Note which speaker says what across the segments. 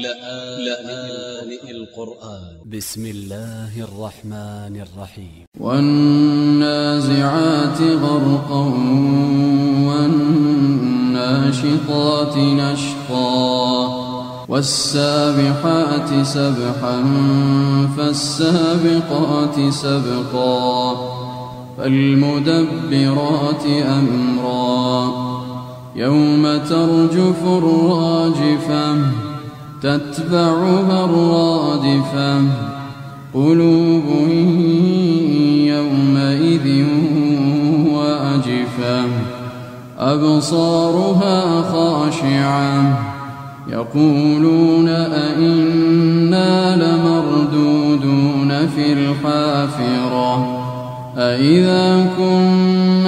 Speaker 1: لآن القرآن. ب س م الله الرحمن الرحيم.
Speaker 2: والنازعات غرقا والناشطات نشطا والسابحات سبحا فالسابقات سبقا فالمدبرات أمرا يوم ترجف الراجفة تتبعها الرادفة. قلوب يومئذ وأجفة. أبصارها خاشعة. يقولون أئنا لمردودون في الحافرة. أئذا كنا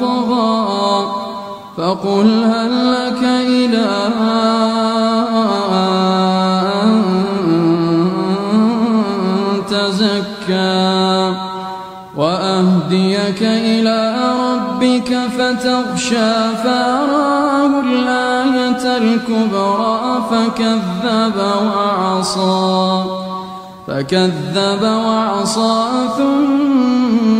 Speaker 2: طغى فقل هل لك إلى أن تزكى؟ وأهديك إلى ربك فتغشى فأراه الآية الكبرى فكذب وعصى. فكذب وعصى ثم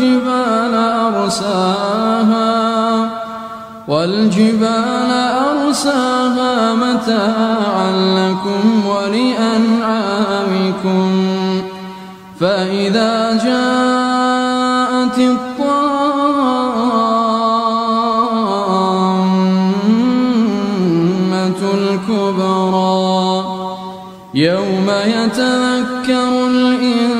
Speaker 2: والجبال أرساها والجبال أرساها متاعا لكم ولأنعامكم. فإذا جاءت الطامة الكبرى يوم يتذكر الإنسان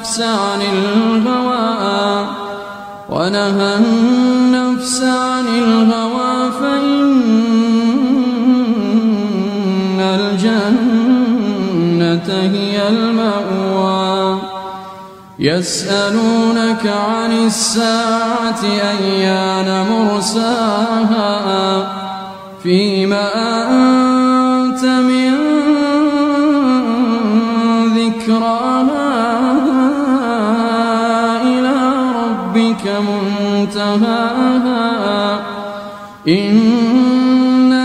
Speaker 2: النفس عن الهوى ونهى النفس عن الهوى فإن الجنة هي المأوى. يسألونك عن الساعة أيان مرساها؟ ربك منتهاها. إنما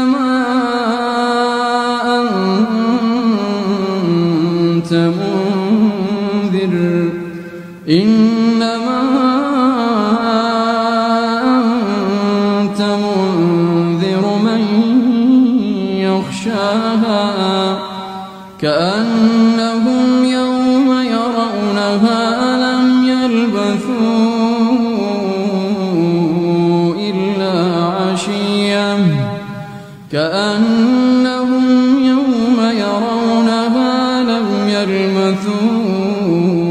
Speaker 2: أنت منذر. إنما أنت منذر من يخشاها. كأنهم إلا عشية كأنهم يوم يرونها لم يلبثوا